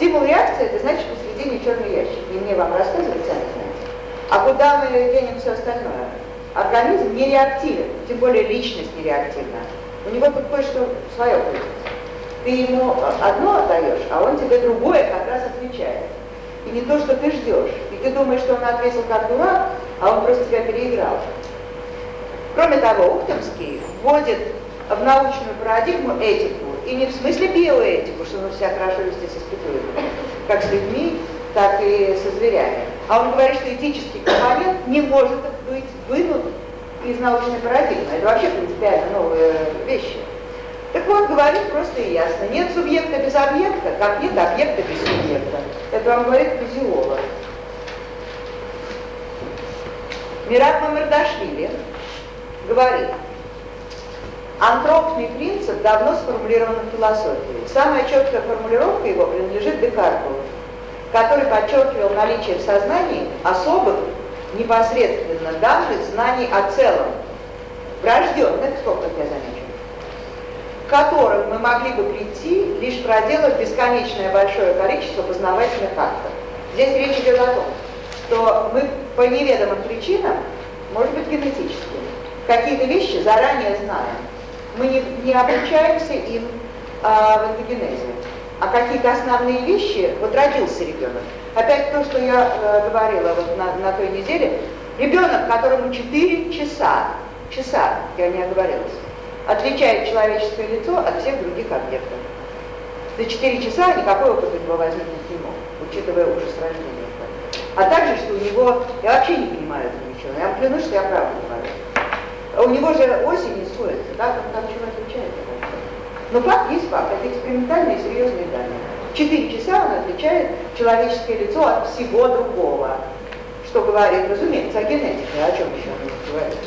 Стимул-реакция, это значит посредине черный ящик. И мне вам рассказывать, сами. А куда мы денем все остальное? Организм не реактивен, тем более личность не реактивна. У него тут кое-что свое будет. Ты ему одно отдаешь, а он тебе другое как раз отвечает. И не то, что ты ждешь. И ты думаешь, что он ответил как дурак, а он просто тебя переиграл. Кроме того, Ухтомский вводит в научную парадигму этику, и не в смысле биоэтику, что мы себя хорошо вести испытуем, как с людьми, так и со зверями. А он говорит, что этический компонент не может быть вынут из научной парадигмы. Это вообще принципиально новые вещи. Так вот, говорит просто и ясно. Нет субъекта без объекта, как нет объекта без субъекта. Это вам говорит физиолог. Мират Мамардашвили говорит, антропный принцип давно сформулирован в философии. Самая четкая формулировка его принадлежит Декарту, который подчеркивал наличие в сознании особых, непосредственно данных знаний о целом, врожденных, сколько я замечу, к которым мы могли бы прийти, лишь проделав бесконечное большое количество познавательных актов. Здесь речь идет о том, что мы по неведомым причинам, может быть генетически, какие-то вещи заранее знаем. Мы не, не обучаемся им а, в антогенезе а какие-то основные вещи, вот родился ребенок. Опять то, что я э, говорила вот на, на той неделе, ребенок, которому 4 часа, часа, я не оговорилась, отличает человеческое лицо от всех других объектов. За 4 часа никакой опыт у него возникнуть не мог, учитывая ужас рождения. А также, что у него, я вообще не понимаю этого ничего, я вам клянусь, что я правду говорю. У него же осень сходится, да, он там чего отличает? Но факт есть факт, это экспериментальные серьезные данные. Четыре часа он отличает человеческое лицо от всего другого. Что говорит, разумеется, о генетике, о чем еще он говорит.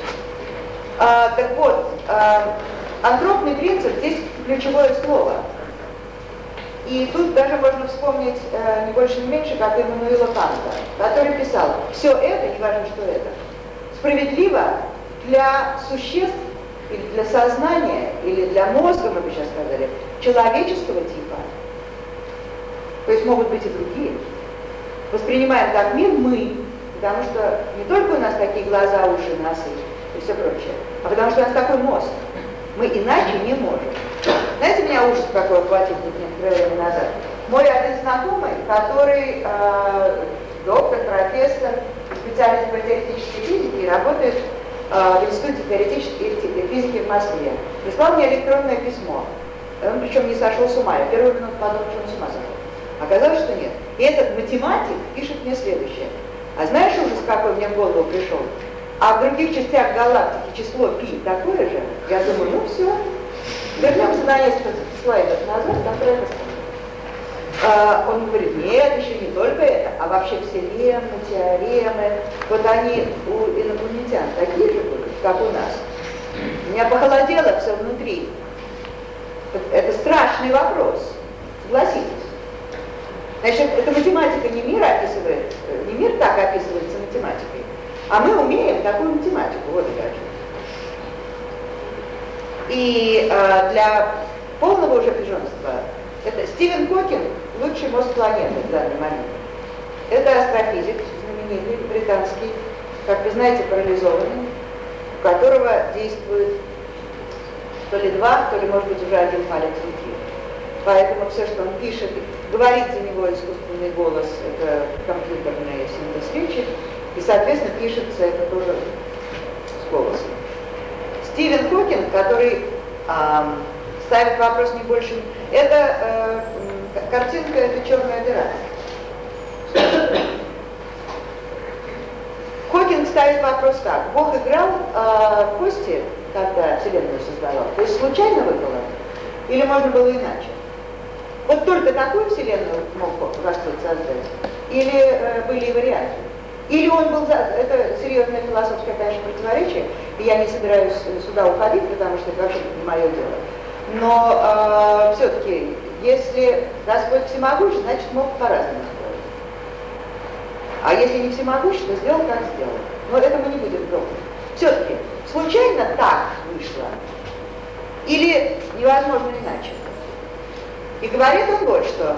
А, так вот, а, антропный принцип здесь ключевое слово. И тут даже можно вспомнить э, не больше, не меньше, как Иммануила Канта, который писал, все это, не важно, что это, справедливо для существ, или для сознания, или для мозга, мы бы сейчас сказали, человеческого типа. То есть могут быть и другие. Воспринимаем как мир мы, потому что не только у нас такие глаза, уши, носы и все прочее, а потому что у нас такой мозг. Мы иначе не можем. Знаете, меня ужас какой охватил некоторое время назад? Мой один знакомый, который э, доктор, профессор, специалист по теоретической физике, работает а, в Институте теоретической физики в Москве. Прислал мне электронное письмо. Он причем не сошел с ума. Я первую минуту подумал, что он с ума сошел. Оказалось, что нет. И этот математик пишет мне следующее. А знаешь ужас, какой мне в голову пришел? А в других частях галактики число π такое же? Я думаю, ну все. Вернемся на несколько слайдов назад, которые это а, он говорит, нет, еще не только это, а вообще все теоремы, вот они у инопланетян такие же были, как у нас. У меня похолодело все внутри. Это страшный вопрос, согласитесь. Значит, эта математика не мир описывает, не мир так описывается математикой, а мы умеем такую математику, вот и как. И э, для полного уже пижонства это Стивен Хокинг, лучший мозг планеты в данный момент. Это астрофизик, знаменитый, британский, как вы знаете, парализованный, у которого действует то ли два, то ли, может быть, уже один палец руки. Поэтому все, что он пишет, говорит за него искусственный голос, это компьютерный синтез речи, и, соответственно, пишется это тоже с голосом. Стивен Хокинг, который эм, ставит вопрос не больше... Это э, картинка, это черная дыра. Хокинг ставит вопрос так. Бог играл э, кости, когда Вселенную создавал, то есть случайно выпало? Или можно было иначе? Вот только такую Вселенную мог Господь создать? Или э, были варианты? Или он был за... Это серьезное философское, конечно, противоречие, и я не собираюсь сюда уходить, потому что это вообще не мое дело. Но э, все-таки, если Господь всемогущ, значит мог по-разному сделать. А если не всемогущ, то сделал, как сделал. Но это мы не будем трогать. Все-таки, случайно так вышло? Или невозможно иначе? И говорит он вот что.